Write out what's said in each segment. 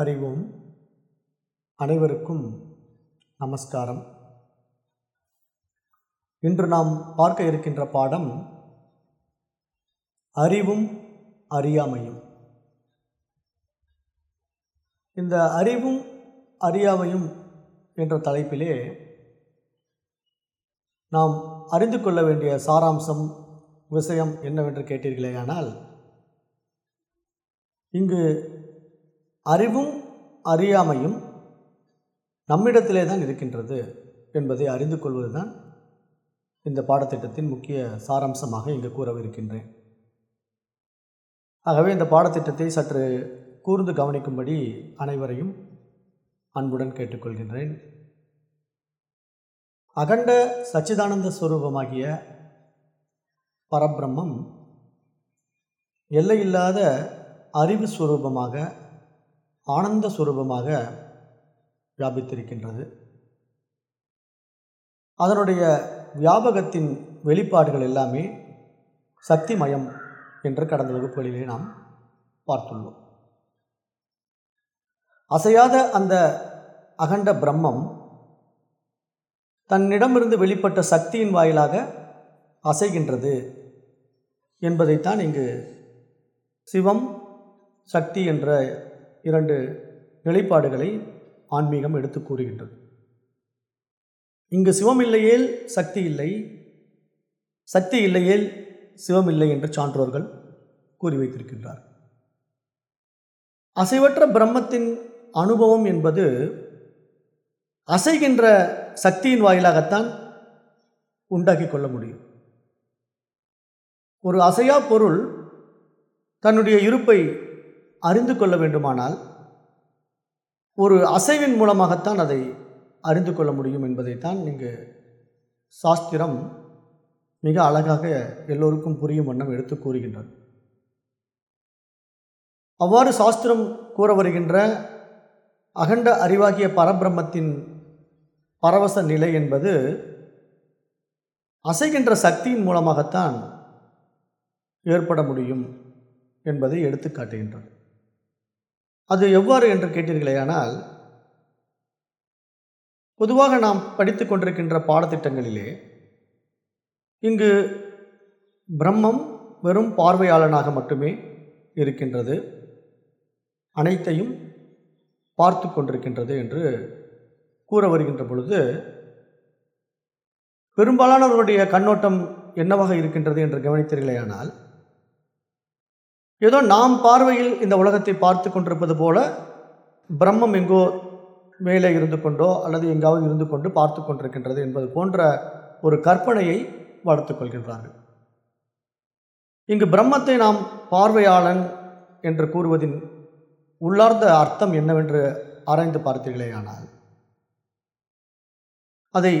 அறிவோம் அனைவருக்கும் நமஸ்காரம். இன்று நாம் பார்க்க இருக்கின்ற பாடம் அறிவும் அறியாமையும். இந்த அறிவும் அறியாமையும் என்ற தலைப்பிலே நாம் அறிந்து கொள்ள வேண்டிய சாராம்சம் விஷயம் என்னவென்று கேட்டீர்களேயானால் இங்கு அறிவும் அறியாமையும் நம்மிடத்திலே தான் இருக்கின்றது என்பதை அறிந்து கொள்வதுதான் இந்த பாடத்திட்டத்தின் முக்கிய சாராம்சமாக இங்கு கூறவிருக்கின்றேன். ஆகவே இந்த பாடத்திட்டத்தை சற்று கூர்ந்து கவனிக்கும்படி அனைவரையும் அன்புடன் கேட்டுக்கொள்கின்றேன். அகண்ட சச்சிதானந்த ஸ்வரூபமாகிய பரபிரம்மம் எல்லையில்லாத அறிவு ஸ்வரூபமாக ஆனந்த சுரூபமாக வியாபித்திருக்கின்றது. அதனுடைய வியாபகத்தின் வெளிப்பாடுகள் எல்லாமே சக்திமயம் என்று கடந்த வகுப்புகளிலே நாம் பார்த்துள்ளோம். அசையாத அந்த அகண்ட பிரம்மம் தன்னிடமிருந்து வெளிப்பட்ட சக்தியின் வாயிலாக அசைகின்றது என்பதைத்தான் இங்கு சிவம் சக்தி என்ற இரண்டு நிலைப்பாடுகளை ஆன்மீகம் எடுத்து கூறுகின்றது. இங்கு சிவம் இல்லையேல் சக்தி இல்லை சக்தி இல்லையேல் சிவம் இல்லை என்று சான்றோர்கள் கூறி வைத்திருக்கின்றார். அசைவற்ற பிரம்மத்தின் அனுபவம் என்பது அசைகின்ற சக்தியின் வாயிலாகத்தான் உண்டாக்கி கொள்ள முடியும். ஒரு அசையா பொருள் தன்னுடைய இருப்பை அறிந்து கொள்ள வேண்டுமானால் ஒரு அசைவின் மூலமாகத்தான் அதை அறிந்து கொள்ள முடியும் என்பதைத்தான் இங்கு சாஸ்திரம் மிக அழகாக எல்லோருக்கும் புரியும் வண்ணம் எடுத்து கூறுகின்றது. அவ்வாறு சாஸ்திரம் கூற வருகின்ற அகண்ட அறிவாகிய பரபிரம்மத்தின் பரவச நிலை என்பது அசைகின்ற சக்தியின் மூலமாகத்தான் ஏற்பட முடியும் என்பதை எடுத்து காட்டுகின்றது. அது எவ்வாறு என்று கேட்டீர்களேயானால் பொதுவாக நாம் படித்து கொண்டிருக்கின்ற பாடத்திட்டங்களிலே இங்கு பிரம்மம் வெறும் பார்வையாளனாக மட்டுமே இருக்கின்றது. அனைத்தையும் பார்த்து கொண்டிருக்கின்றது என்று கூற வருகின்ற பொழுது பெரும்பாலானவருடைய கண்ணோட்டம் என்னவாக இருக்கின்றது என்று கவனித்தீர்களேயானால் ஏதோ நாம் பார்வையில் இந்த உலகத்தை பார்த்து கொண்டிருப்பது போல பிரம்மம் எங்கோ மேலே இருந்து கொண்டோ அல்லது எங்காவது இருந்து கொண்டு பார்த்து கொண்டிருக்கின்றது என்பது போன்ற ஒரு கற்பனையை வளர்த்து கொள்கின்றார்கள். இங்கு பிரம்மத்தை நாம் பார்வையாளன் என்று கூறுவதின் உள்ளார்ந்த அர்த்தம் என்னவென்று ஆராய்ந்து பார்த்தீர்களேயானால் அதை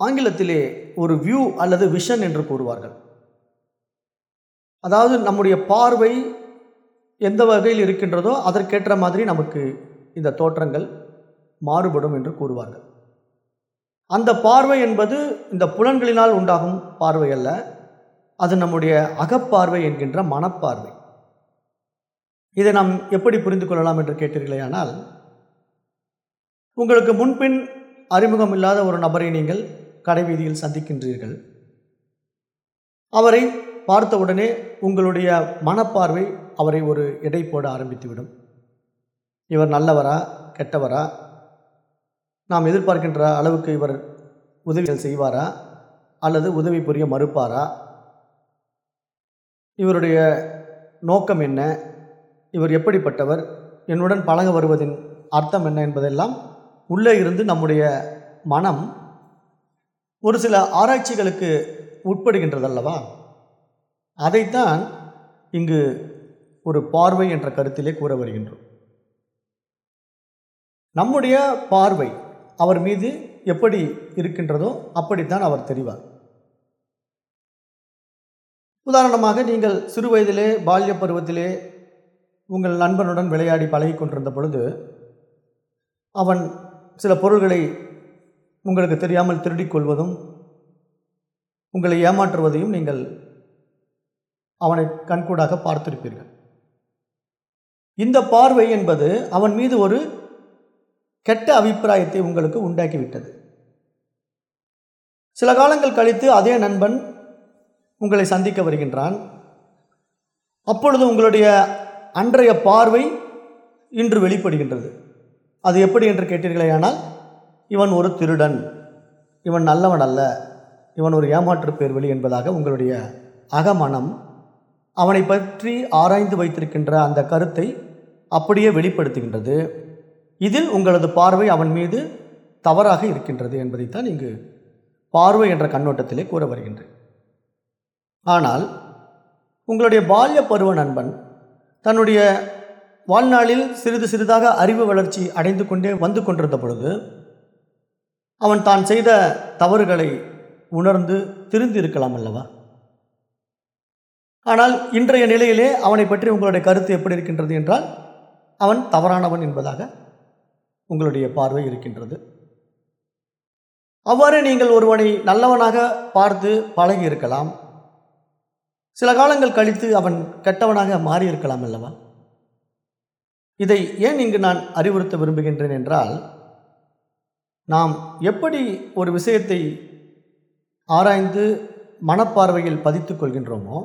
ஆங்கிலத்திலே ஒரு வியூ அல்லது விஷன் என்று கூறுவார்கள். அதாவது நம்முடைய பார்வை எந்த வகையில் இருக்கின்றதோ அதற்கேற்ற மாதிரி நமக்கு இந்த தோற்றங்கள் மாறுபடும் என்று கூறுவார்கள். அந்த பார்வை என்பது இந்த புலன்களினால் உண்டாகும் பார்வை அல்ல அது நம்முடைய அகப்பார்வை என்கின்ற மனப்பார்வை. இதை நாம் எப்படி புரிந்து கொள்ளலாம் என்று கேட்டீர்களேயானால் உங்களுக்கு முன்பின் அறிமுகம் இல்லாத ஒரு நபரை நீங்கள் கடைவீதியில் சந்திக்கின்றீர்கள். அவரை பார்த்த உடனே உங்களுடைய மனப்பார்வை அவரை ஒரு எடை போட ஆரம்பித்துவிடும். இவர் நல்லவரா கெட்டவரா? நாம் எதிர்பார்க்கின்ற அளவுக்கு இவர் உதவிகள் செய்வாரா? அல்லது உதவி புரிய மறுப்பாரா? இவருடைய நோக்கம் என்ன? இவர் எப்படிப்பட்டவர்? என்னுடன் பழக வருவதின் அர்த்தம் என்ன என்பதெல்லாம் உள்ளே இருந்து நம்முடைய மனம் ஒரு சில ஆராய்ச்சிகளுக்கு உட்படுகின்றதல்லவா? அதைத்தான் இங்கு ஒரு பார்வை என்ற கருத்திலே கூற வருகின்றோம். நம்முடைய பார்வை அவர் மீது எப்படி இருக்கின்றதோ அப்படித்தான் அவர் தெரிவார். உதாரணமாக நீங்கள் சிறு வயதிலே பால்ய பருவத்திலே உங்கள் நண்பனுடன் விளையாடி பழகி கொண்டிருந்த பொழுது அவன் சில பொருள்களை உங்களுக்கு தெரியாமல் திருடிக் கொள்வதும் உங்களை ஏமாற்றுவதையும் நீங்கள் அவனை கண்கூடாக பார்த்திருப்பீர்கள். இந்த பார்வை என்பது அவன் மீது ஒரு கெட்ட அபிப்பிராயத்தை உங்களுக்கு உண்டாக்கிவிட்டது. சில காலங்கள் கழித்து அதே நண்பன் உங்களை சந்திக்க வருகின்றான். அப்பொழுது உங்களுடைய அன்றைய பார்வை இன்று வெளிப்படுகின்றது. அது எப்படி என்று கேட்டீர்களேயானால் இவன் ஒரு திருடன் இவன் நல்லவன் அல்ல இவன் ஒரு ஏமாற்று பேர்வெளி என்பதாக உங்களுடைய அகமனம் அவனை பற்றி ஆராய்ந்து வைத்திருக்கின்ற அந்த கருத்தை அப்படியே வெளிப்படுத்துகின்றது. இதில் உங்களது பார்வை அவன் மீது தவறாக இருக்கின்றது என்பதைத்தான் இங்கு பார்வை என்ற கண்ணோட்டத்திலே கூற வருகின்றேன். ஆனால் உங்களுடைய பால்ய பருவ நண்பன் தன்னுடைய வாழ்நாளில் சிறிது சிறிதாக அறிவு வளர்ச்சி அடைந்து கொண்டே வந்து கொண்டிருந்த பொழுது அவன் தான் செய்த தவறுகளை உணர்ந்து திருந்தி இருக்கலாம் அல்லவா? ஆனால் இன்றைய நிலையிலே அவனை பற்றி உங்களுடைய கருத்து எப்படி இருக்கின்றது என்றால் அவன் தவறானவன் என்பதாக உங்களுடைய பார்வை இருக்கின்றது. அவ்வாறு நீங்கள் ஒருவனை நல்லவனாக பார்த்து பழகி இருக்கலாம். சில காலங்கள் கழித்து அவன் கெட்டவனாக மாறி இருக்கலாம் அல்லவா? இதை ஏன் இங்கு நான் அறிவுறுத்த விரும்புகின்றேன் என்றால் நாம் எப்படி ஒரு விஷயத்தை ஆராய்ந்து மனப்பார்வையில் பதித்து கொள்கின்றோமோ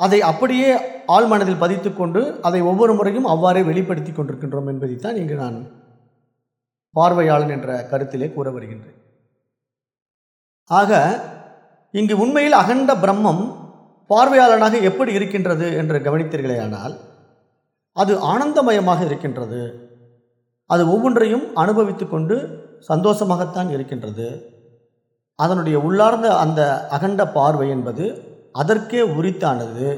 அதை அப்படியே ஆழ்மனதில் பதித்து கொண்டு அதை ஒவ்வொரு முறையும் அவ்வாறே வெளிப்படுத்தி கொண்டிருக்கின்றோம் என்பதைத்தான் இங்கு நான் பார்வையாளன் என்ற கருத்திலே கூற வருகின்றேன். ஆக இங்கு உண்மையில் அகண்ட பிரம்மம் பார்வையாளனாக எப்படி இருக்கின்றது என்று கவனித்தீர்களேயானால் அது ஆனந்தமயமாக இருக்கின்றது. அது ஒவ்வொன்றையும் அனுபவித்து கொண்டு சந்தோஷமாகத்தான் இருக்கின்றது. அதனுடைய உள்ளார்ந்த அந்த அகண்ட பார்வை என்பது அதற்கே உரித்தானது.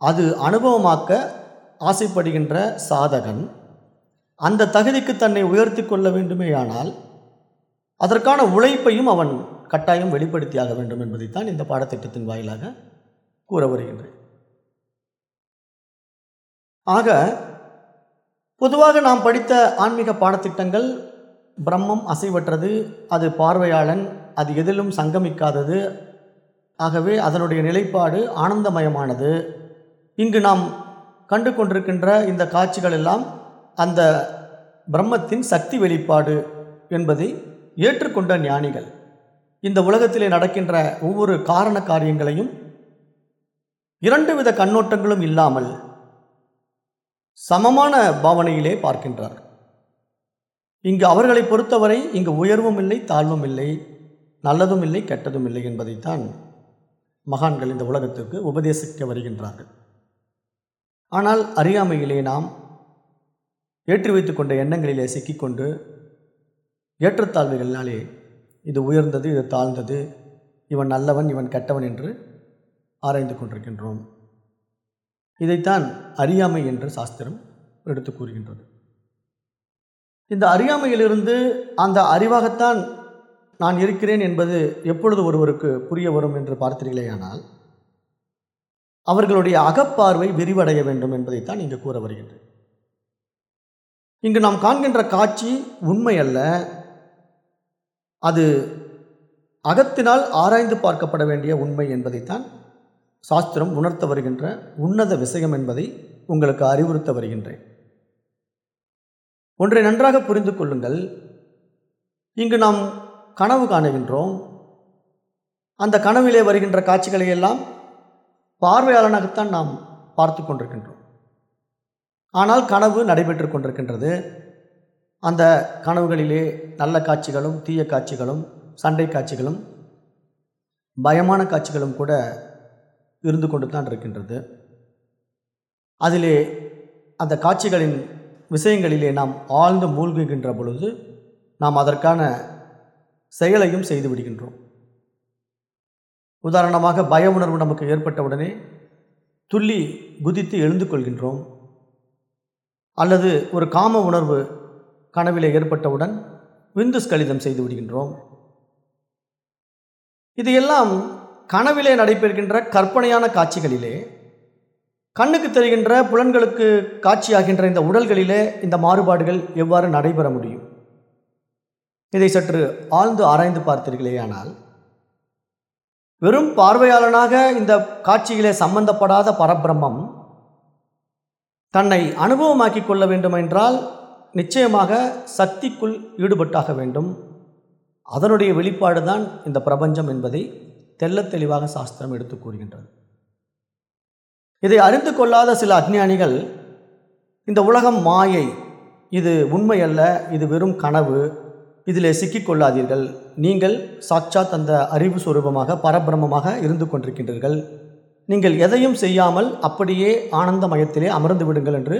அது அனுபவமாக்க ஆசைப்படுகின்ற சாதகன். அந்த தகுதிக்கு தன்னை உயர்த்தி கொள்ள வேண்டுமேயானால் அதற்கான உழைப்பையும் அவன் கட்டாயம் வெளிப்படுத்தியாக வேண்டும் என்பதைத்தான் இந்த பாடத்திட்டத்தின் வாயிலாக கூற வருகின்றேன். ஆக பொதுவாக நாம் படித்த ஆன்மீக பாடத்திட்டங்கள் பிரம்மம் அசைவற்றது அது பார்வையாளன் அது எதிலும் சங்கமிக்காதது ஆகவே அதனுடைய நிலைப்பாடு ஆனந்தமயமானது. இங்கு நாம் கண்டு கொண்டிருக்கின்ற இந்த காட்சிகள் எல்லாம் அந்த பிரம்மத்தின் சக்தி வெளிப்பாடு என்பதை ஏற்றுக்கொண்ட ஞானிகள். இந்த உலகத்திலே நடக்கின்ற ஒவ்வொரு காரண காரியங்களையும் இரண்டு வித கண்ணோட்டங்களும் இல்லாமல் சமமான பாவனையிலே பார்க்கின்றார். இங்கு அவர்களை பொறுத்தவரை இங்கு உயர்வும் இல்லை தாழ்வும் இல்லை நல்லதும் இல்லை கெட்டதும் இல்லை என்பதைத்தான் மகான்கள் இந்த உலகத்திற்கு உபதேசிக்க வருகின்றார்கள். ஆனால் அறியாமையிலே நாம் ஏற்றி வைத்து கொண்ட எண்ணங்களிலே சிக்கிக்கொண்டு ஏற்றத்தாழ்வுகளினாலே இது உயர்ந்தது இது தாழ்ந்தது இவன் நல்லவன் இவன் கெட்டவன் என்று ஆராய்ந்து கொண்டிருக்கின்றோம். இதைத்தான் அறியாமை என்று சாஸ்திரம் எடுத்து கூறுகின்றது. இந்த அறியாமையிலிருந்து அந்த அறிவாகத்தான் நான் இருக்கிறேன் என்பது எப்பொழுது ஒருவருக்கு புரிய வரும் என்று பார்த்தீர்களேயானால் அவர்களுடைய அகப்பார்வை விரிவடைய வேண்டும் என்பதைத்தான் இங்கு கூற வருகின்றேன் இங்கு நாம் காண்கின்ற காட்சி உண்மை அல்ல. அது அகத்தினால் ஆராய்ந்து பார்க்கப்பட வேண்டிய உண்மை என்பதைத்தான் சாஸ்திரம் உணர்த்த வருகின்ற உன்னத விஷயம் என்பதை உங்களுக்கு அறிவுறுத்த வருகின்றேன். ஒன்றை நன்றாக புரிந்து கொள்ளுங்கள். இங்கு நாம் கனவு காணுகின்றோம். அந்த கனவிலே வருகின்ற காட்சிகளை எல்லாம் பார்வையாளனாகத்தான் நாம் பார்த்து கொண்டிருக்கின்றோம். ஆனால் கனவு நடைபெற்று கொண்டிருக்கின்றது. அந்த கனவுகளிலே நல்ல காட்சிகளும் தீய காட்சிகளும் சண்டை காட்சிகளும் பயமான காட்சிகளும் கூட இருந்து கொண்டு தான் இருக்கின்றது. அதிலே அந்த காட்சிகளின் விஷயங்களிலே நாம் ஆழ்ந்து மூழ்குகின்ற பொழுது நாம் அதற்கான செயலையும் செய்து விடுகின்றோம். உதாரணமாக பய உணர்வு நமக்கு ஏற்பட்டவுடனே துள்ளி குதித்து எழுந்து கொள்கின்றோம். அல்லது ஒரு காம உணர்வு கனவிலே ஏற்பட்டவுடன் விந்து ஸ்கலிதம் செய்து விடுகின்றோம். இது எல்லாம் கனவிலே நடைபெறுகின்ற கற்பனையான காட்சிகளிலே கண்ணுக்கு தெரிகின்ற புலன்களுக்கு காட்சியாகின்ற இந்த உடல்களிலே இந்த மாறுபாடுகள் எவ்வாறு நடைபெற முடியும்? இதை சற்று ஆழ்ந்து ஆராய்ந்து பார்த்தீர்களேயானால் வெறும் பார்வையாளனாக இந்த காட்சியிலே சம்பந்தப்படாத பரபிரம்மம் தன்னை அனுபவமாக்கி கொள்ள வேண்டுமென்றால் நிச்சயமாக சக்திக்குள் ஈடுபட்டாக வேண்டும். அதனுடைய வெளிப்பாடு தான் இந்த பிரபஞ்சம் என்பதை தெள்ளத் தெளிவாக சாஸ்திரம் எடுத்து கூறுகின்றது. இதை அறிந்து கொள்ளாத சில அஜ்ஞானிகள் இந்த உலகம் மாயை இது உண்மையல்ல இது வெறும் கனவு இதில் சிக்கிக்கொள்ளாதீர்கள். நீங்கள் சாட்சாத் அந்த அறிவு சுரூபமாக பரபிரமமாக இருந்து கொண்டிருக்கின்றீர்கள். நீங்கள் எதையும் செய்யாமல் அப்படியே ஆனந்த மயத்திலே அமர்ந்து விடுங்கள் என்று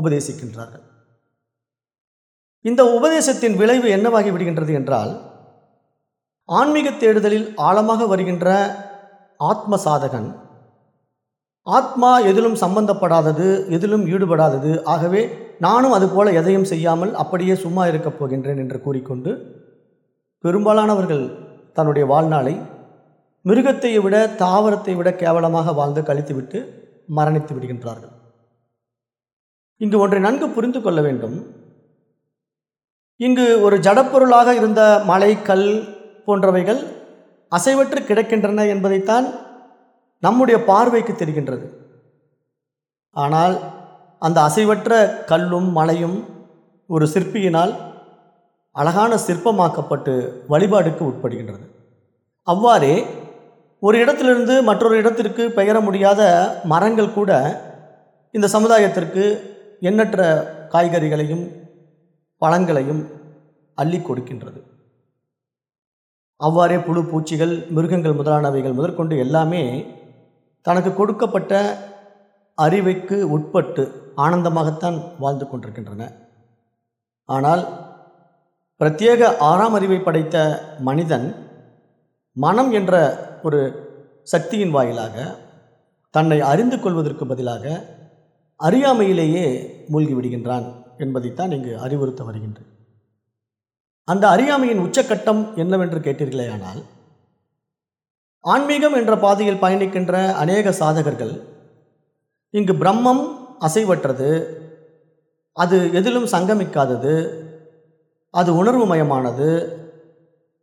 உபதேசிக்கின்றார்கள். இந்த உபதேசத்தின் விளைவு என்னவாகி விடுகின்றது என்றால் ஆன்மீக தேடுதலில் ஆழமாக வருகின்ற ஆத்ம சாதகன் ஆத்மா எதிலும் சம்பந்தப்படாதது எதிலும் ஈடுபடாதது ஆகவே நானும் அதுபோல் எதையும் செய்யாமல் அப்படியே சும்மா இருக்கப் போகின்றேன் என்று கூறிக்கொண்டு பெரும்பாலானவர்கள் தன்னுடைய வாழ்நாளை மிருகத்தை விட தாவரத்தை விட கேவலமாக வாழ்ந்து கழித்துவிட்டு மரணித்து விடுகின்றார்கள். இங்கு ஒன்றை நன்கு புரிந்து கொள்ள வேண்டும். இங்கு ஒரு ஜடப்பொருளாக இருந்த மலை கல் போன்றவைகள் அசைவற்று கிடக்கின்றன என்பதைத்தான் நம்முடைய பார்வைக்கு தெரிகின்றது. ஆனால் அந்த அசைவற்ற கல்லும் மலையும் ஒரு சிற்பியினால் அழகான சிற்பமாக்கப்பட்டு வழிபாடுக்கு உட்படுகின்றது. அவ்வாறே ஒரு இடத்திலிருந்து மற்றொரு இடத்திற்கு பெயர முடியாத மரங்கள் கூட இந்த சமுதாயத்திற்கு எண்ணற்ற காய்கறிகளையும் பழங்களையும் அள்ளி கொடுக்கின்றது. அவ்வாறே புழு பூச்சிகள் மிருகங்கள் முதலானவைகள் முதற்கொண்டு எல்லாமே தனக்கு கொடுக்கப்பட்ட அறிவைக்கு உட்பட்டு ஆனந்தமாகத்தான் வாழ்ந்து கொண்டிருக்கின்றன. ஆனால் பிரத்யேக ஆறாம் அறிவை படைத்த மனிதன் மனம் என்ற ஒரு சக்தியின் வாயிலாக தன்னை அறிந்து கொள்வதற்கு பதிலாக அறியாமையிலேயே மூழ்கி விடுகின்றான் என்பதைத்தான் இங்கு அறிவுறுத்த வருகின்றேன் அந்த அறியாமையின் உச்சக்கட்டம் என்னவென்று கேட்டீர்களேயானால் ஆன்மீகம் என்ற பாதையில் பயணிக்கின்ற அநேக சாதகர்கள் இங்கு பிரம்மம் அசைவற்றது. அது எதிலும் சங்கமிக்காதது. அது உணர்வு மயமானது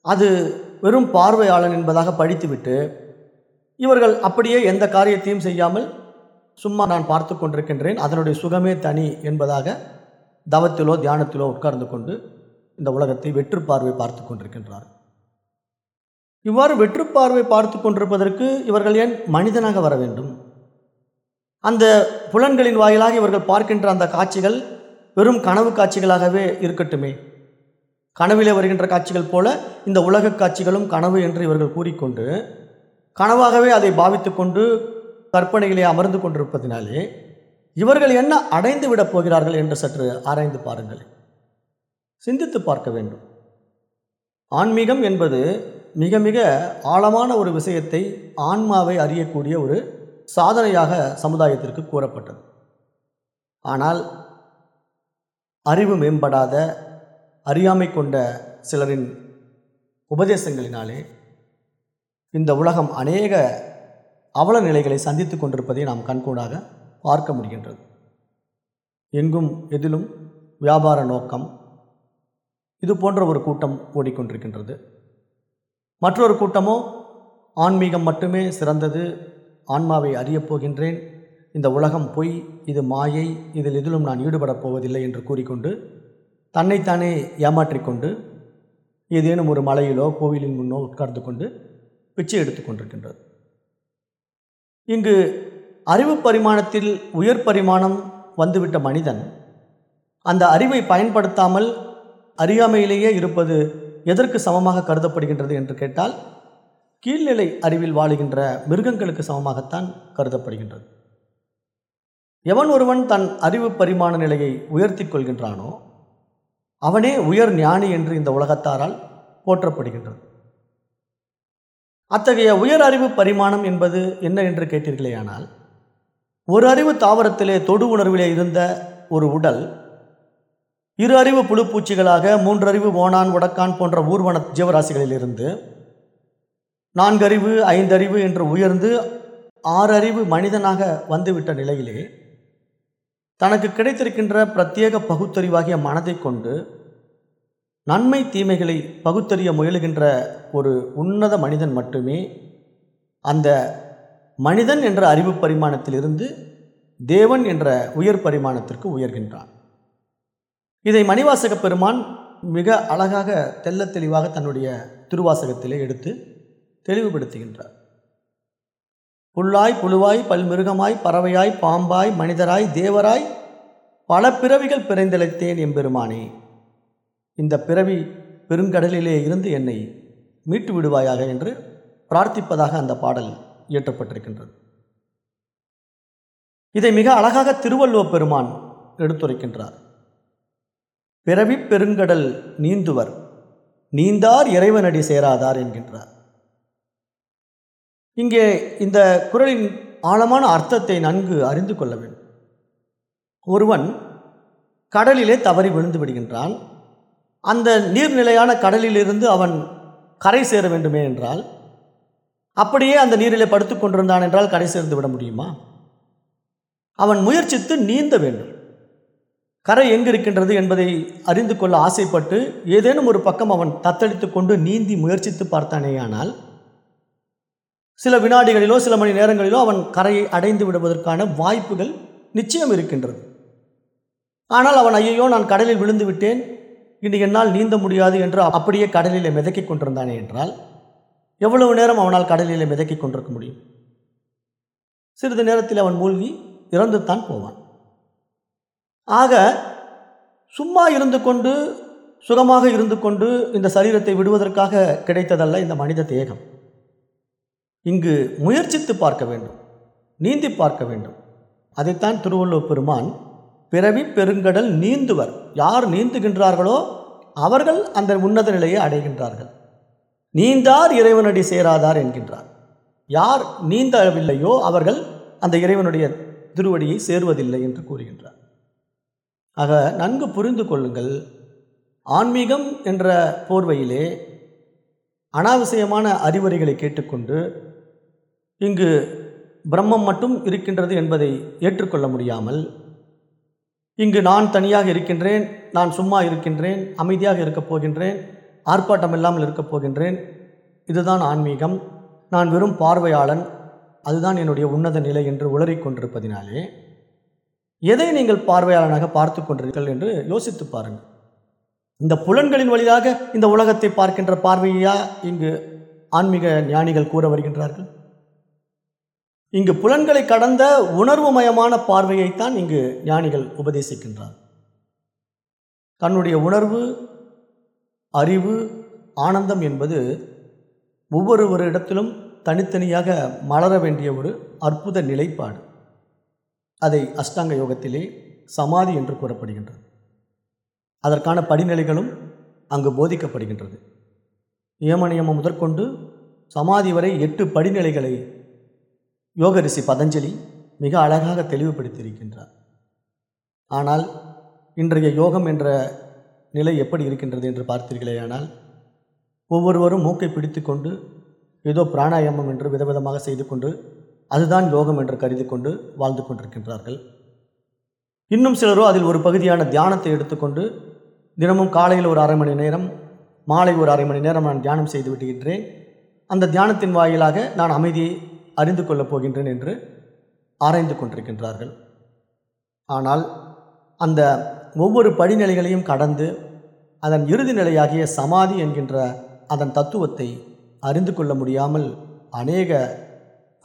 அது வெறும் பார்வையாளன் என்பதாக படித்துவிட்டு இவர்கள் அப்படியே எந்த காரியத்தையும் செய்யாமல் சும்மா நான் பார்த்து கொண்டிருக்கின்றேன். அதனுடைய சுகமே தனி என்பதாக தவத்திலோ தியானத்திலோ உட்கார்ந்து கொண்டு இந்த உலகத்தை வெற்று பார்வை பார்த்து கொண்டிருக்கின்றார். இவ்வாறு வெற்று பார்வை பார்த்து கொண்டிருப்பதற்கு இவர்கள் ஏன் மனிதனாக வர வேண்டும்? அந்த புலன்களின் வாயிலாக இவர்கள் பார்க்கின்ற அந்த காட்சிகள் வெறும் கனவு காட்சிகளாகவே இருக்கட்டுமே. கனவிலே வருகின்ற காட்சிகள் போல இந்த உலக காட்சிகளும் கனவு என்று இவர்கள் கூறிக்கொண்டு கனவாகவே அதை பாவித்து கொண்டு கற்பனையிலே அமர்ந்து கொண்டிருப்பதினாலே இவர்கள் என்ன அடைந்து விடப் போகிறார்கள் என்று சற்று ஆராய்ந்து பாருங்கள் சிந்தித்து பார்க்க வேண்டும். ஆன்மீகம் என்பது மிக மிக ஆழமான ஒரு விஷயத்தை ஆன்மாவை அறியக்கூடிய ஒரு சாதனையாக சமுதாயத்திற்கு கூறப்பட்டது. ஆனால் அறிவு மேம்படாத அறியாமை கொண்ட சிலரின் உபதேசங்களினாலே இந்த உலகம் அநேக அவல நிலைகளை சந்தித்து கொண்டிருப்பதை நாம் கண்கூடாக பார்க்க முடிகின்றது. எங்கும் எதிலும் வியாபார நோக்கம் இது போன்ற ஒரு கூட்டம் ஓடிக்கொண்டிருக்கின்றது. மற்றொரு கூட்டமோ ஆன்மீகம் மட்டுமே சிறந்தது ஆன்மாவை அறியப் போகின்றேன் இந்த உலகம் பொய் இது மாயை இதில் எதிலும் நான் ஈடுபடப் போவதில்லை என்று கூறிக்கொண்டு தன்னைத்தானே ஏமாற்றிக்கொண்டு ஏதேனும் ஒரு மலையிலோ கோவிலின் முன்னோ உட்கார்ந்து கொண்டு பிச்சை எடுத்து கொண்டிருக்கின்றது. இங்கு அறிவு பரிமாணத்தில் உயர் பரிமாணம் வந்துவிட்ட மனிதன் அந்த அறிவை பயன்படுத்தாமல் அறியாமையிலேயே இருப்பது எதற்கு சமமாக கருதப்படுகின்றது என்று கேட்டால் கீழ்நிலை அறிவில் வாழுகின்ற மிருகங்களுக்கு சமமாகத்தான் கருதப்படுகின்றது. எவன் ஒருவன் தன் அறிவு பரிமாண நிலையை உயர்த்தி கொள்கின்றானோ அவனே உயர் ஞானி என்று இந்த உலகத்தாரால் போற்றப்படுகின்றது. அத்தகைய உயர் அறிவு பரிமாணம் என்பது என்ன என்று கேட்டீர்களேயானால் ஒரு அறிவு தாவரத்திலே தொடு உணர்விலே இருந்த ஒரு உடல் இரு அறிவு புழுப்பூச்சிகளாக மூன்றறிவு ஓணான் உடக்கான் போன்ற ஊர்வன ஜீவராசிகளிலிருந்து நான்கறிவு ஐந்தறிவு என்று உயர்ந்து ஆறறிவு மனிதனாக வந்துவிட்ட நிலையிலே தனக்கு கிடைத்திருக்கின்ற பிரத்யேக பகுத்தறிவாகிய மனதை கொண்டு நன்மை தீமைகளை பகுத்தறிய முயலுகின்ற ஒரு உன்னத மனிதன் மட்டுமே அந்த மனிதன் என்ற அறிவு பரிமாணத்திலிருந்து தேவன் என்ற உயர் பரிமாணத்திற்கு உயர்கின்றான். இதை மணிவாசக பெருமான் மிக அழகாக தெள்ளத் தெளிவாக தன்னுடைய திருவாசகத்திலே எடுத்து தெளிவுபடுத்துகின்றார். புல்லாய் புழுவாய் பல்மிருகமாய் பறவையாய் பாம்பாய் மனிதராய் தேவராய் பல பிறவிகள் பிறந்தளித்தேன் எம்பெருமானே. இந்த பிறவி பெருங்கடலிலே இருந்து என்னை மீட்டு விடுவாயாக என்று பிரார்த்திப்பதாக அந்த பாடல் இயற்றப்பட்டிருக்கின்றது. இதை மிக அழகாக திருவள்ளுவ பெருமான் எடுத்துரைக்கின்றார். பிறவி பெருங்கடல் நீந்துவர் நீந்தார் இறைவனடி சேராதார் என்கின்றார். இங்கே இந்த குரலின் ஆழமான அர்த்தத்தை நன்கு அறிந்து கொள்ள வேண்டும். ஒருவன் கடலிலே தவறி விழுந்து விடுகின்றான். அந்த நீர்நிலையான கடலிலிருந்து அவன் கரை சேர வேண்டுமே என்றால் அப்படியே அந்த நீரிலே படுத்து கொண்டிருந்தான் என்றால் கரை சேர்ந்து விட முடியுமா? அவன் முயற்சித்து நீந்த வேண்டும். கரை எங்கிருக்கின்றது என்பதை அறிந்து கொள்ள ஆசைப்பட்டு ஏதேனும் ஒரு பக்கம் அவன் தத்தளித்து கொண்டு நீந்தி முயற்சித்து பார்த்தானேயானால் சில வினாடிகளிலோ சில மணி நேரங்களிலோ அவன் கரையை அடைந்து விடுவதற்கான வாய்ப்புகள் நிச்சயம் இருக்கின்றது. ஆனால் அவன் ஐயையோ நான் கடலில் விழுந்து விட்டேன். இனி என்னால் நீந்த முடியாது என்று அப்படியே கடலிலே மிதக்கிக் கொண்டிருந்தானே என்றால் எவ்வளவு நேரம் அவனால் கடலிலே மிதக்கிக் கொண்டிருக்க முடியும்? சிறிது நேரத்தில் அவன் மூழ்கி இறந்துத்தான் போவான். ஆக சும்மா இருந்து கொண்டு சுகமாக இருந்து கொண்டு இந்த சரீரத்தை விடுவதற்காக கிடைத்ததல்ல இந்த மனித தேகம். இங்கு முயற்சித்து பார்க்க வேண்டும் நீந்தி பார்க்க வேண்டும். அதைத்தான் திருவள்ளுவர் பெருமான் பிறவி பெருங்கடல் நீந்துவர் யார் நீந்துகின்றார்களோ அவர்கள் அந்த உன்னத நிலையை அடைகின்றார்கள். நீந்தார் இறைவனடி சேராதார் என்கின்றார். யார் நீந்தவில்லையோ அவர்கள் அந்த இறைவனுடைய திருவடியை சேருவதில்லை என்று கூறுகின்றார். ஆக நன்கு புரிந்து கொள்ளுங்கள் ஆன்மீகம் என்ற போர்வையிலே அனாவசியமான அறிவுரைகளை கேட்டுக்கொண்டு இங்கு பிரம்மம் மட்டும் இருக்கின்றது என்பதை ஏற்றுக்கொள்ள முடியாமல் இங்கு நான் தனியாக இருக்கின்றேன் நான் சும்மா இருக்கின்றேன் அமைதியாக இருக்கப் போகின்றேன் ஆர்ப்பாட்டம் இல்லாமல் இருக்கப் போகின்றேன். இதுதான் ஆன்மீகம். நான் வெறும் பார்வையாளன். அதுதான் என்னுடைய உன்னத நிலை என்று உளறிக்கொண்டிருப்பதினாலே எதை நீங்கள் பார்வையாளனாக பார்த்து கொண்டிருக்கீர்கள் என்று யோசித்து பாருங்கள். இந்த புலன்களின் வழியாக இந்த உலகத்தை பார்க்கின்ற பார்வையா இங்கு ஆன்மீக ஞானிகள் கூற வருகின்றார்கள்? இங்கு புலன்களை கடந்த உணர்வுமயமான பார்வையைத்தான் இங்கு ஞானிகள் உபதேசிக்கின்றார். தன்னுடைய உணர்வு அறிவு ஆனந்தம் என்பது ஒவ்வொரு இடத்திலும் தனித்தனியாக மலர வேண்டிய ஒரு அற்புத நிலைப்பாடு. அதை அஷ்டாங்க யோகத்திலே சமாதி என்று கூறப்படுகின்றது. அதற்கான படிநிலைகளும் அங்கு போதிக்கப்படுகின்றது. நியமனியமம் முதற்கொண்டு சமாதி வரை எட்டு படிநிலைகளை யோகரிசி பதஞ்சலி மிக அழகாக தெளிவுபடுத்தியிருக்கின்றார். ஆனால் இன்றைய யோகம் என்ற நிலை எப்படி இருக்கின்றது என்று பார்த்தீர்களேயானால் ஒவ்வொருவரும் மூக்கை பிடித்து கொண்டு ஏதோ பிராணாயாமம் என்று விதவிதமாக செய்து கொண்டு அதுதான் யோகம் என்று கருதி கொண்டு வாழ்ந்து கொண்டிருக்கின்றார்கள். இன்னும் சிலரோ அதில் ஒரு பகுதியான தியானத்தை எடுத்துக்கொண்டு தினமும் காலையில் ஒரு அரை மணி நேரம் மாலை ஒரு அரை மணி நேரம் நான் தியானம் செய்து விடுகின்றேன். அந்த தியானத்தின் வாயிலாக நான் அமைதியை அறிந்து கொள்ளப் போகின்றேன் என்று ஆராய்ந்து கொண்டிருக்கின்றார்கள். ஆனால் அந்த ஒவ்வொரு படிநிலைகளையும் கடந்து அதன் இறுதி நிலையாகிய சமாதி என்கின்ற அதன் தத்துவத்தை அறிந்து கொள்ள முடியாமல் அநேக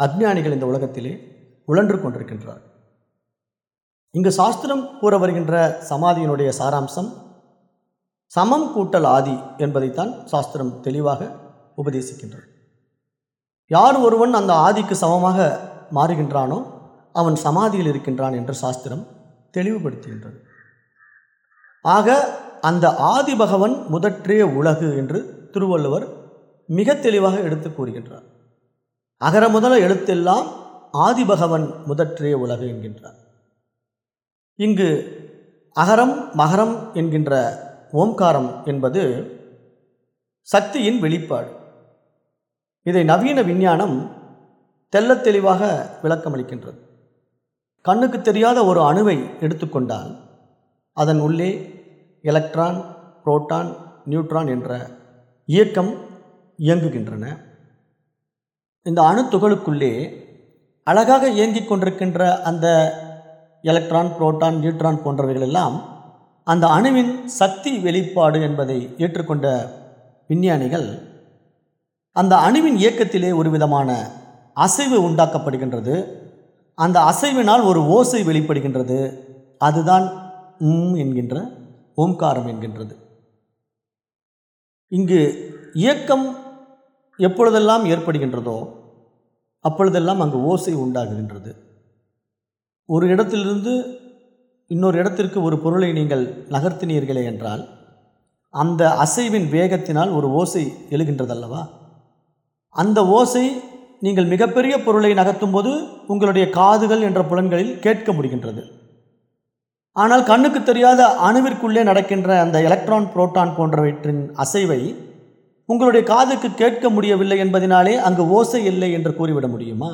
அஜ்ஞானிகள் இந்த உலகத்திலே உழன்று கொண்டிருக்கின்றார் இங்கு சாஸ்திரம் கூற வருகின்ற சமாதியினுடைய சாராம்சம் சமம் கூட்டல் ஆதி என்பதைத்தான் சாஸ்திரம் தெளிவாக உபதேசிக்கின்றது. யார் ஒருவன் அந்த ஆதிக்கு சமமாக மாறுகின்றானோ அவன் சமாதியில் இருக்கின்றான் என்று சாஸ்திரம் தெளிவுபடுத்துகின்றது. ஆக அந்த ஆதி பகவன் முதற்றே உலகு என்று திருவள்ளுவர் மிக தெளிவாக எடுத்து கூறுகின்றார். அகர முதல எழுத்தெல்லாம் ஆதிபகவன் முதற்றே உலகு என்கின்றார். இங்கு அகரம் மகரம் என்கின்ற ஓம்காரம் என்பது சக்தியின் வெளிப்பாடு. இதை நவீன விஞ்ஞானம் தெள்ளத் தெளிவாக விளக்கமளிக்கின்றது. கண்ணுக்கு தெரியாத ஒரு அணுவை எடுத்துக்கொண்டால் அதன் உள்ளே எலக்ட்ரான் புரோட்டான் நியூட்ரான் என்ற இயக்கம் இயங்குகின்றன. இந்த அணுத்துகளுக்குள்ளே அழகாக இயங்கிக் கொண்டிருக்கின்ற அந்த எலக்ட்ரான் புரோட்டான் நியூட்ரான் போன்றவைகளெல்லாம் அந்த அணுவின் சக்தி வெளிப்பாடு என்பதை ஏற்றுக்கொண்ட விஞ்ஞானிகள் அந்த அணுவின் இயக்கத்திலே ஒரு விதமான அசைவு உண்டாக்கப்படுகின்றது. அந்த அசைவினால் ஒரு ஓசை வெளிப்படுகின்றது. அதுதான் உம் என்கின்ற ஓம்காரம் என்கின்றது. இங்கு இயக்கம் எப்பொழுதெல்லாம் ஏற்படுகின்றதோ அப்பொழுதெல்லாம் அங்கு ஓசை உண்டாகுகின்றது. ஒரு இடத்திலிருந்து இன்னொரு இடத்திற்கு ஒரு பொருளை நீங்கள் நகர்த்தினீர்களே என்றால் அந்த அசைவின் வேகத்தினால் ஒரு ஓசை எழுகின்றதல்லவா? அந்த ஓசை நீங்கள் மிகப்பெரிய பொருளை நகர்த்தும்போது உங்களுடைய காதுகள் என்ற புலன்களில் கேட்க முடிகின்றது. ஆனால் கண்ணுக்கு தெரியாத அணுவிற்குள்ளே நடக்கின்ற அந்த எலக்ட்ரான் புரோட்டான் போன்றவற்றின் அசைவை உங்களுடைய காதுக்கு கேட்க முடியவில்லை என்பதனாலே அங்கு ஓசை இல்லை என்று கூறிவிட முடியுமா?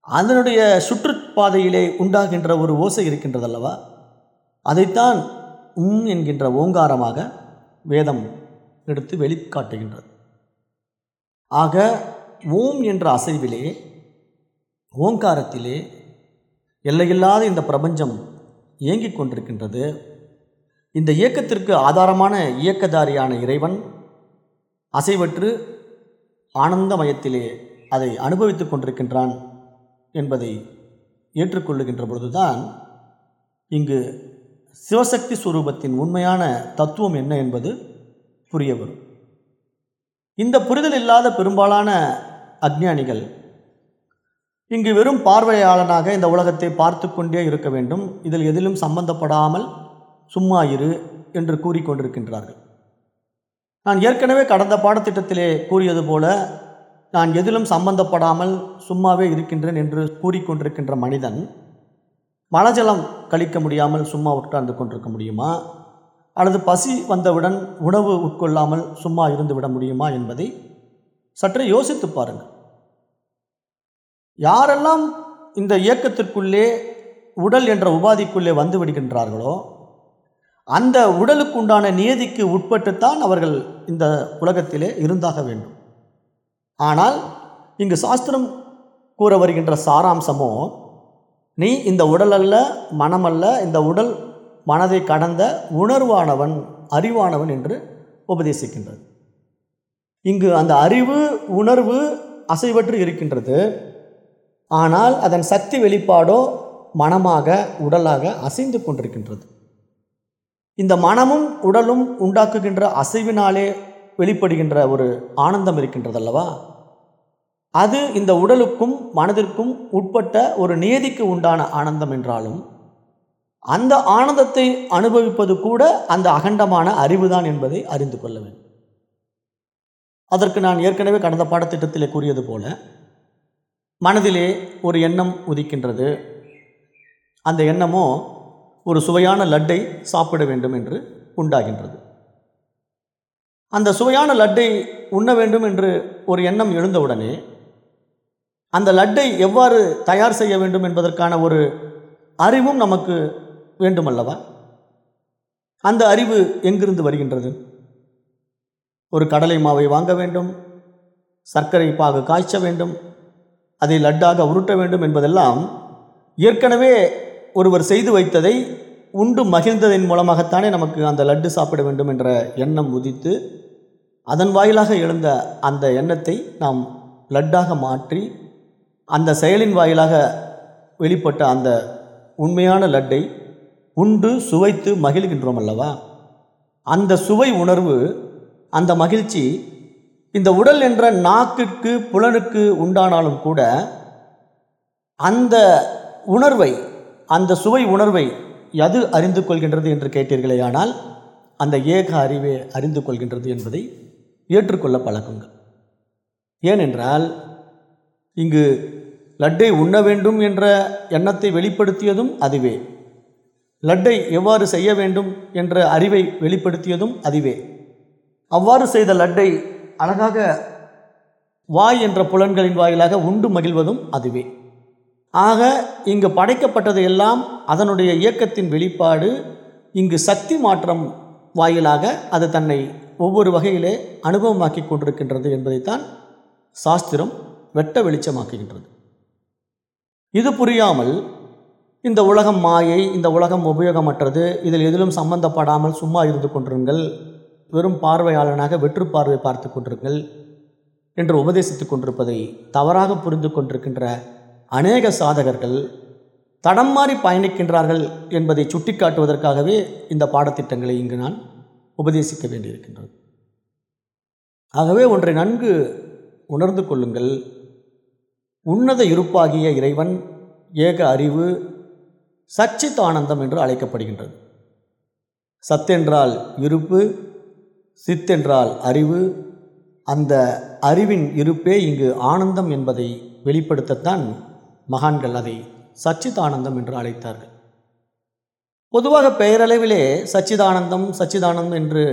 அதனுடைய சுற்றுப்பாதையிலே உண்டாகின்ற ஒரு ஓசை இருக்கின்றதல்லவா? அதைத்தான் உம் என்கின்ற ஓங்காரமாக வேதம் எடுத்து வெளிக்காட்டுகின்றது. ஆக ஓம் என்ற அசைவிலே ஓங்காரத்திலே எல்லையில்லாத இந்த பிரபஞ்சம் இயங்கிக் கொண்டிருக்கின்றது. இந்த இயக்கத்திற்கு ஆதாரமான இயக்கதாரியான இறைவன் அசைவற்று ஆனந்தமயத்திலே அதை அனுபவித்துக் கொண்டிருக்கின்றான் என்பதை ஏற்றுக்கொள்ளுகின்ற பொழுதுதான் இங்கு சிவசக்தி சுரூபத்தின் உண்மையான தத்துவம் என்ன என்பது புரிய வரும் இந்த புரிதல் இல்லாத பெரும்பாலான அஜ்ஞானிகள் இங்கு வெறும் பார்வையாளனாக இந்த உலகத்தை பார்த்து கொண்டே இருக்க வேண்டும். இதில் எதிலும் சம்பந்தப்படாமல் சும்மா இரு என்று கூறிக்கொண்டிருக்கின்றார்கள் நான் ஏற்கனவே கடந்த பாடத்திட்டத்திலே கூறியது போல நான் எதிலும் சம்பந்தப்படாமல் சும்மாவே இருக்கின்றேன் என்று கூறிக்கொண்டிருக்கின்ற மனிதன் மலஜலம் கழிக்க முடியாமல் சும்மா உட்கார்ந்து கொண்டிருக்க முடியுமா? அல்லது பசி வந்தவுடன் உணவு உட்கொள்ளாமல் சும்மா இருந்து விட முடியுமா என்பதை சற்றே யோசித்து பாருங்கள். யாரெல்லாம் இந்த இயக்கத்திற்குள்ளே உடல் என்ற உபாதிக்குள்ளே வந்து விடுகின்றார்களோ அந்த உடலுக்குண்டான நியதிக்கு உட்பட்டுத்தான் அவர்கள் இந்த உலகத்திலே இருந்தாக வேண்டும். ஆனால் இங்கு சாஸ்திரம் கூற வருகின்ற சாராம்சமோ நீ இந்த உடல் அல்ல மனமல்ல இந்த உடல் மனதை கடந்த உணர்வானவன் அறிவானவன் என்று உபதேசிக்கின்றது. இங்கு அந்த அறிவு உணர்வு அசைவற்று இருக்கின்றது. ஆனால் அதன் சக்தி வெளிப்பாடோ மனமாக உடலாக அசைந்து கொண்டிருக்கின்றது. இந்த மனமும் உடலும் உண்டாக்குகின்ற அசைவினாலே வெளிப்படுகின்ற ஒரு ஆனந்தம் இருக்கின்றதல்லவா அது இந்த உடலுக்கும் மனதிற்கும் உட்பட்ட ஒரு நியதிக்கு உண்டான ஆனந்தம் என்றாலும் அந்த ஆனந்தத்தை அனுபவிப்பது கூட அந்த அகண்டமான அறிவுதான் என்பதை அறிந்து கொள்ள வேண்டும். அதற்கு நான் ஏற்கனவே கடந்த பாடத்திட்டத்திலே கூறியது போல மனதிலே ஒரு எண்ணம் உதிக்கின்றது. அந்த எண்ணமோ ஒரு சுவையான லட்டை சாப்பிட வேண்டும் என்று உண்டாகின்றது. அந்த சுவையான லட்டை உண்ண வேண்டும் என்று ஒரு எண்ணம் எழுந்தவுடனே அந்த லட்டை எவ்வாறு தயார் செய்ய வேண்டும் என்பதற்கான ஒரு அறிவும் நமக்கு வேண்டுமல்லவா? அந்த அறிவு எங்கிருந்து வருகின்றது? ஒரு கடலை மாவை வாங்க வேண்டும் சர்க்கரை பாகு காய்ச்ச வேண்டும் அதை லட்டாக உருட்ட வேண்டும் என்பதெல்லாம் ஏற்கனவே ஒருவர் செய்து வைத்ததை உண்டு மகிழ்ந்ததன் மூலமாகத்தானே நமக்கு அந்த லட்டு சாப்பிட வேண்டும் என்ற எண்ணம் உதித்து அதன் வாயிலாக எழுந்த அந்த எண்ணத்தை நாம் லட்டாக மாற்றி அந்த செயலின் வாயிலாக வெளிப்பட்ட அந்த உண்மையான லட்டை உண்டு சுவைத்து மகிழ்கின்றோம் அல்லவா? அந்த சுவை உணர்வு அந்த மகிழ்ச்சி இந்த உடல் என்ற நாக்கிற்கு புலனுக்கு உண்டானாலும் கூட அந்த உணர்வை அந்த சுவை உணர்வை எது அறிந்து கொள்கின்றது என்று கேட்டீர்களே ஆனால் அந்த ஏக அறிவே அறிந்து கொள்கின்றது என்பதை ஏற்றுக்கொள்ள பழக்குங்கள். ஏனென்றால் இங்கு லட்டை உண்ண வேண்டும் என்ற எண்ணத்தை வெளிப்படுத்தியதும் அதுவே. லட்டை எவ்வாறு செய்ய வேண்டும் என்ற அறிவை வெளிப்படுத்தியதும் அதுவே. அவ்வாறு செய்த லட்டை அழகாக வாய் என்ற புலன்களின் வாயிலாக உண்டு மகிழ்வதும் அதுவே. ஆக இங்கு படைக்கப்பட்டது எல்லாம் அதனுடைய இயக்கத்தின் வெளிப்பாடு இங்கு சக்தி மாற்றம் வாயிலாக அது தன்னை ஒவ்வொரு வகையிலே அனுபவமாக்கி கொண்டிருக்கின்றது என்பதைத்தான் சாஸ்திரம் வெட்ட வெளிச்சமாக்குகின்றது. இது புரியாமல் இந்த உலகம் மாயை இந்த உலகம் உபயோகமற்றது. இதில் எதிலும் சம்பந்தப்படாமல் சும்மா இருந்து கொண்டிருங்கள். வெறும் பார்வையாளனாக வெற்று பார்வை பார்த்து கொண்டிருங்கள் என்று உபதேசித்துக் கொண்டிருப்பதை தவறாக புரிந்து கொண்டிருக்கின்ற அநேக சாதகர்கள் தடம் மாறி பயணிக்கின்றார்கள் என்பதை சுட்டிக்காட்டுவதற்காகவே இந்த பாடத்திட்டங்களை இங்கு நான் உபதேசிக்க வேண்டியிருக்கின்றது. ஆகவே ஒன்றை நன்கு உணர்ந்து கொள்ளுங்கள். உன்னத இருப்பாகிய இறைவன் ஏக அறிவு சச்சித் ஆனந்தம் என்று அழைக்கப்படுகின்றது. சத்தென்றால் இருப்பு சித்தென்றால் அறிவு. அந்த அறிவின் இருப்பே இங்கு ஆனந்தம் என்பதை வெளிப்படுத்தத்தான் மகான்கள் அதை சச்சிதானந்தம் என்று அழைத்தார்கள். பொதுவாக பெயரளவிலே சச்சிதானந்தம் சச்சிதானந்தம் என்று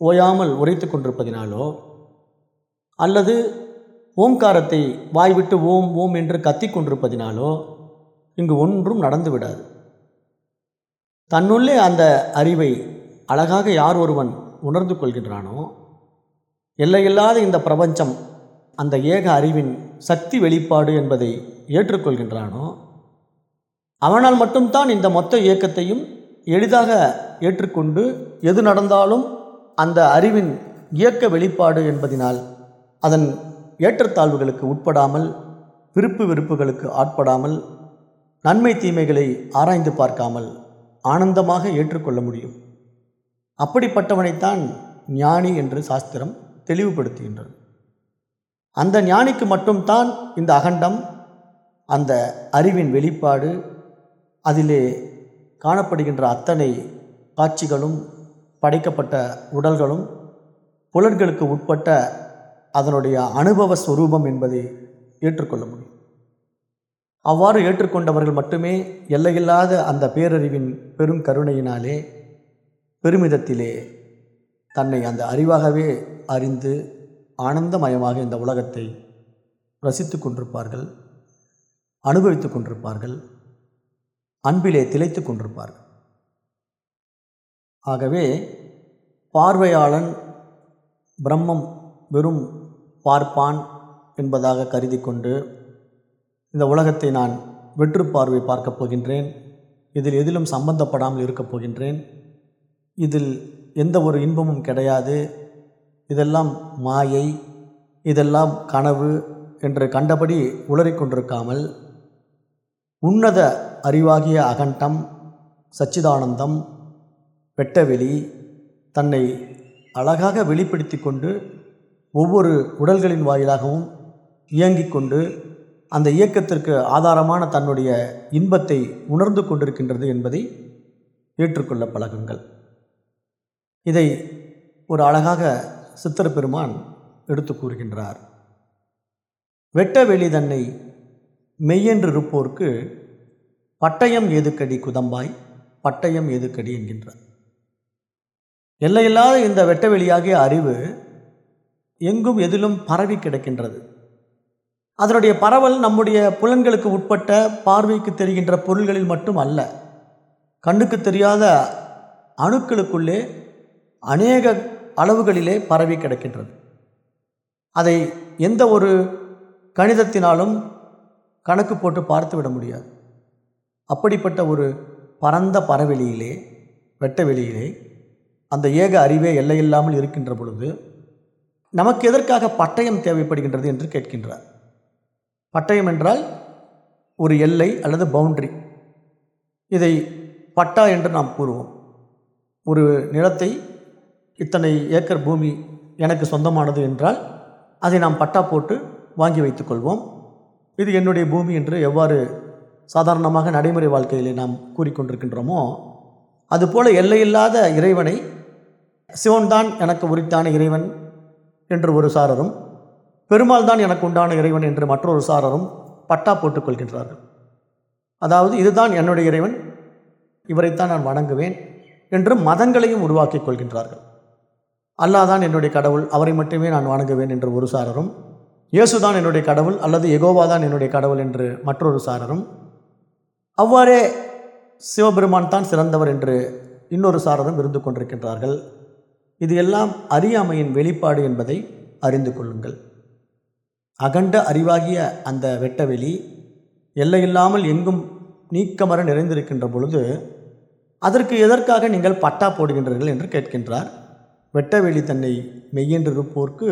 ஓயாமல் உரைத்து கொண்டிருப்பதினாலோ அல்லது ஓம்காரத்தை வாய்விட்டு ஓம் ஓம் என்று கத்திக் கொண்டிருப்பதினாலோ இங்கு ஒன்றும் நடந்து விடாது. தன்னுள்ளே அந்த அறிவை அழகாக யார் ஒருவன் உணர்ந்து கொள்கின்றானோ எல்லையில்லாத இந்த பிரபஞ்சம் அந்த ஏக அறிவின் சக்தி வெளிப்பாடு என்பதை ஏற்றுக்கொள்கின்றானோ அவனால் மட்டும்தான் இந்த மொத்த இயக்கத்தையும் எளிதாக ஏற்றுக்கொண்டு எது நடந்தாலும் அந்த அறிவின் இயக்க வெளிப்பாடு என்பதினால் அதன் ஏற்றத்தாழ்வுகளுக்கு உட்படாமல் விருப்பு வெறுப்புகளுக்கு ஆட்படாமல் நன்மை தீமைகளை ஆராய்ந்து பார்க்காமல் ஆனந்தமாக ஏற்றுக்கொள்ள முடியும். அப்படிப்பட்டவனைத்தான் ஞானி என்று சாஸ்திரம் தெளிவுபடுத்துகின்றது. அந்த ஞானிக்கு மட்டும்தான் இந்த அகண்டம் அந்த அறிவின் வெளிப்பாடு அதிலே காணப்படுகின்ற அத்தனை காட்சிகளும் படைக்கப்பட்ட உடல்களும் புலன்களுக்கு உட்பட்ட அதனுடைய அனுபவ ஸ்வரூபம் என்பதை ஏற்றுக்கொள்ள முடியும். அவ்வாறு ஏற்றுக்கொண்டவர்கள் மட்டுமே எல்லையில்லாத அந்த பேரறிவின் பெரும் கருணையினாலே பெருமிதத்திலே தன்னை அந்த அறிவாகவே அறிந்து ஆனந்தமயமாக இந்த உலகத்தை ரசித்து கொண்டிருப்பார்கள் அனுபவித்து கொண்டிருப்பார்கள் அன்பிலே திளைத்து கொண்டிருப்பார்கள். ஆகவே பார்வையாளன் பிரம்மம் வெறும் பார்ப்பான் என்பதாக கருதி கொண்டு இந்த உலகத்தை நான் வெற்று பார்வை பார்க்கப் போகின்றேன். இதில் எதிலும் சம்பந்தப்படாமல் இருக்கப் போகின்றேன். இதில் எந்த ஒரு இன்பமும் கிடையாது. இதெல்லாம் மாயை இதெல்லாம் கனவு என்று கண்டபடி உளறிக்கொண்டிருக்காமல் உன்னத அறிவாகிய அகண்டம் சச்சிதானந்தம் வெட்டவெளி தன்னை அழகாக வெளிப்படுத்தி கொண்டு ஒவ்வொரு உடல்களின் வாயிலாகவும் இயங்கிக் கொண்டு அந்த இயக்கத்திற்கு ஆதாரமான தன்னுடைய இன்பத்தை உணர்ந்து கொண்டிருக்கின்றது என்பதை ஏற்றுக்கொள்ள பழகுங்கள். இதை ஒரு அழகாக சித்திர பெருமான் எடுத்து கூறுகின்றார். வெட்டவெளி தன்னை மெய்யென்று இருப்போர்க்கு பட்டயம் ஏதுக்கடி குதம்பாய் பட்டயம் ஏதுக்கடி என்கின்றார் எல்லையில்லாத இந்த வெட்டவெளியாகிய அறிவு எங்கும் எதிலும் பரவி கிடக்கின்றது. அதனுடைய பரவல் நம்முடைய புலன்களுக்கு உட்பட்ட பார்வைக்கு தெரிகின்ற பொருள்களில் மட்டும் அல்ல. கண்ணுக்கு தெரியாத அணுக்களுக்குள்ளே அநேக அளவுகளிலே பரவி கிடக்கின்றது. அதை எந்த ஒரு கணிதத்தினாலும் கணக்கு போட்டு பார்த்து விட முடியாது. அப்படிப்பட்ட ஒரு பரந்த பரவெளியிலே வெட்ட வெளியிலே அந்த ஏக அறிவே எல்லையில்லாமல் இருக்கின்ற பொழுது நமக்கு எதற்காக பட்டயம் தேவைப்படுகின்றது என்று கேட்கின்றார். பட்டயம் என்றால் ஒரு எல்லை அல்லது பவுண்ட்ரி இதை பட்டா என்று நாம் கூறுவோம். ஒரு நிலத்தை இத்தனை ஏக்கர் பூமி எனக்கு சொந்தமானது என்றால் அதை நாம் பட்டா போட்டு வாங்கி வைத்துக்கொள்வோம் இது என்னுடைய பூமி என்று எவ்வாறு சாதாரணமாக நடைமுறை வாழ்க்கையிலே நாம் கூறிக்கொண்டிருக்கின்றோமோ அதுபோல எல்லையில்லாத இறைவனை சிவன்தான் எனக்கு உரித்தான இறைவன் என்று ஒரு சாரரும் பெருமாள் தான் எனக்கு உண்டான இறைவன் என்று மற்றொரு சாரரும் பட்டா போட்டுக்கொள்கின்றார்கள் அதாவது இதுதான் என்னுடைய இறைவன் இவரைத்தான் நான் வணங்குவேன் என்று மதங்களையும் உருவாக்கிக் கொள்கின்றார்கள். அல்லாதான் என்னுடைய கடவுள் அவரை மட்டுமே நான் வணங்குவேன் என்று ஒரு சாரரும் இயேசுதான் என்னுடைய கடவுள் அல்லது எகோவா தான் என்னுடைய கடவுள் என்று மற்றொரு சாரரும் அவ்வாறே சிவபெருமான் தான் சிறந்தவர் என்று இன்னொரு சாரரும் இருந்து கொண்டிருக்கின்றார்கள். இது எல்லாம் அறியாமையின் வெளிப்பாடு என்பதை அறிந்து கொள்ளுங்கள். அகண்ட அறிவாகிய அந்த வெட்டவெளி எல்லையில்லாமல் எங்கும் நீக்கமர நிறைந்திருக்கின்ற பொழுது அதற்கு எதற்காக நீங்கள் பட்டா போடுகின்றீர்கள் என்று கேட்கின்றார். வெட்டவெளி தன்னை மெய்யென்றிருப்போர்க்கு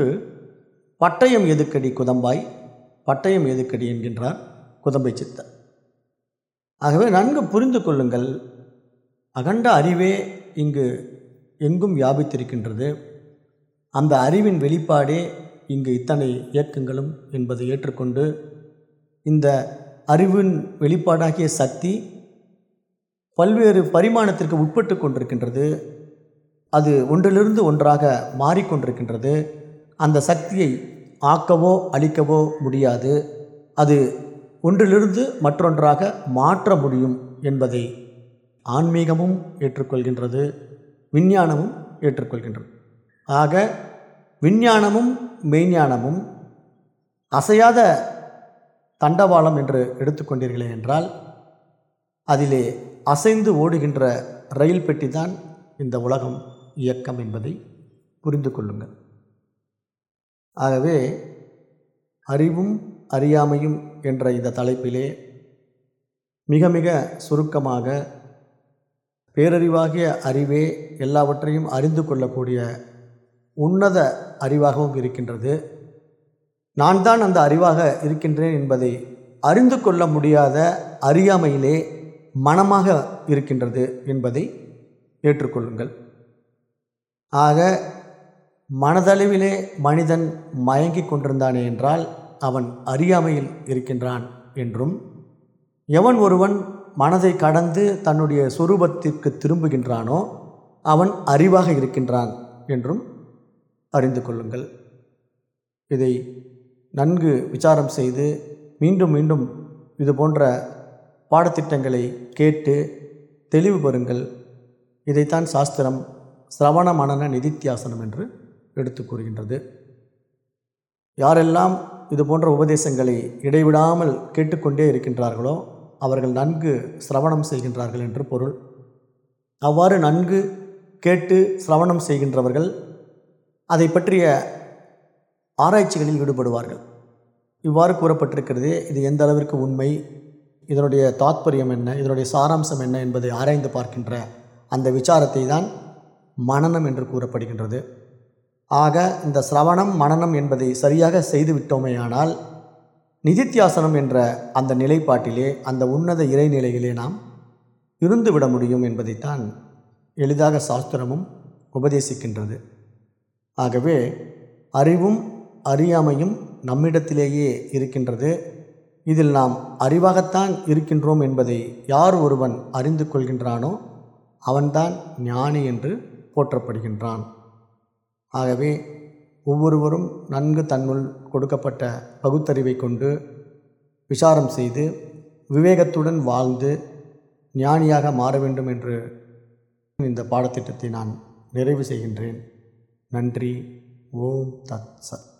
பட்டயம் எதுக்கடி குதம்பாய்? பட்டயம் எதுக்கடி என்கின்றார் குதம்பை சித்தர். ஆகவே நன்கு புரிந்து கொள்ளுங்கள் அகண்ட அறிவே இங்கு எங்கும் வியாபித்திருக்கின்றது. அந்த அறிவின் வெளிப்பாடே இங்கு இத்தனை இயக்கங்களும் என்பதை ஏற்றுக்கொண்டு இந்த அறிவின் வெளிப்பாடாகிய சக்தி பல்வேறு பரிமாணத்திற்கு உட்பட்டு கொண்டிருக்கின்றது. அது ஒன்றிலிருந்து ஒன்றாக மாறிக்கொண்டிருக்கின்றது. அந்த சக்தியை ஆக்கவோ அழிக்கவோ முடியாது. அது ஒன்றிலிருந்து மற்றொன்றாக மாற்ற முடியும் என்பதை ஆன்மீகமும் ஏற்றுக்கொள்கின்றது. விஞ்ஞானமும் ஏற்றுக்கொள்கின்றது. ஆக விஞ்ஞானமும் மெய்ஞானமும் அசையாத தண்டவாளம் என்று எடுத்துக்கொண்டீர்களே என்றால் அதிலே அசைந்து ஓடுகின்ற ரயில் பெட்டி தான் இந்த உலகம் இயக்கம் என்பதை புரிந்து கொள்ளுங்கள். ஆகவே அறிவும் அறியாமையும் என்ற இந்த தலைப்பிலே மிக மிக சுருக்கமாக பேரறிவாகிய அறிவே எல்லாவற்றையும் அறிந்து கொள்ளக்கூடிய உன்னத அறிவாகவும் இருக்கின்றது. நான் தான் அந்த அறிவாக இருக்கின்றேன் என்பதை அறிந்து கொள்ள முடியாத அறியாமையிலே மனமாக இருக்கின்றது என்பதை ஏற்றுக்கொள்ளுங்கள். ஆக மனதளவிலே மனிதன் மயங்கி கொண்டிருந்தானே என்றால் அவன் அறியாமையில் இருக்கின்றான் என்றும் எவன் ஒருவன் மனதை கடந்து தன்னுடைய சொரூபத்திற்கு திரும்புகின்றானோ அவன் அறிவாக இருக்கின்றான் என்றும் அறிந்து கொள்ளுங்கள். இதை நன்கு விசாரம் செய்து மீண்டும் மீண்டும் இது போன்ற பாடத்திட்டங்களை கேட்டு தெளிவு பெறுங்கள். இதைத்தான் சாஸ்திரம் சிரவண மனன நிதித்தியாசனம் என்று எடுத்து கூறுகின்றது. யாரெல்லாம் இது போன்ற உபதேசங்களை இடைவிடாமல் கேட்டுக்கொண்டே இருக்கின்றார்களோ அவர்கள் நன்கு சிரவணம் செய்கின்றார்கள் என்று பொருள். அவ்வாறு நன்கு கேட்டு சிரவணம் செய்கின்றவர்கள் அதை பற்றிய ஆராய்ச்சிகளில் ஈடுபடுவார்கள். இவ்வாறு கூறப்பட்டிருக்கிறது இது எந்த அளவிற்கு உண்மை இதனுடைய தாத்பரியம் என்ன இதனுடைய சாராம்சம் என்ன என்பதை ஆராய்ந்து பார்க்கின்ற அந்த விசாரத்தை தான் மனநம் என்று கூறப்படுகின்றது. ஆக இந்த சிரவணம் மனனம் என்பதை சரியாக செய்துவிட்டோமேயானால் நிதித்தியாசனம் என்ற அந்த நிலைப்பாட்டிலே அந்த உன்னத இறைநிலையிலே நாம் இருந்துவிட முடியும் என்பதைத்தான் எளிதாக சாஸ்திரமும் உபதேசிக்கின்றது. ஆகவே அறிவும் அறியாமையும் நம்மிடத்திலேயே இருக்கின்றது. இதில் நாம் அறிவாகத்தான் இருக்கின்றோம் என்பதை யார் ஒருவன் அறிந்து கொள்கின்றானோ அவன்தான் ஞானி என்று போற்றப்படுகின்றான். ஆகவே ஒவ்வொருவரும் நன்கு தன்னுள் கொடுக்கப்பட்ட பகுத்தறிவை கொண்டு விசாரம் செய்து விவேகத்துடன் வாழ்ந்து ஞானியாக மாற வேண்டும் என்று இந்த பாடத்திட்டத்தை நான் நிறைவு செய்கின்றேன். நன்றி. ஓம் தத் சத்.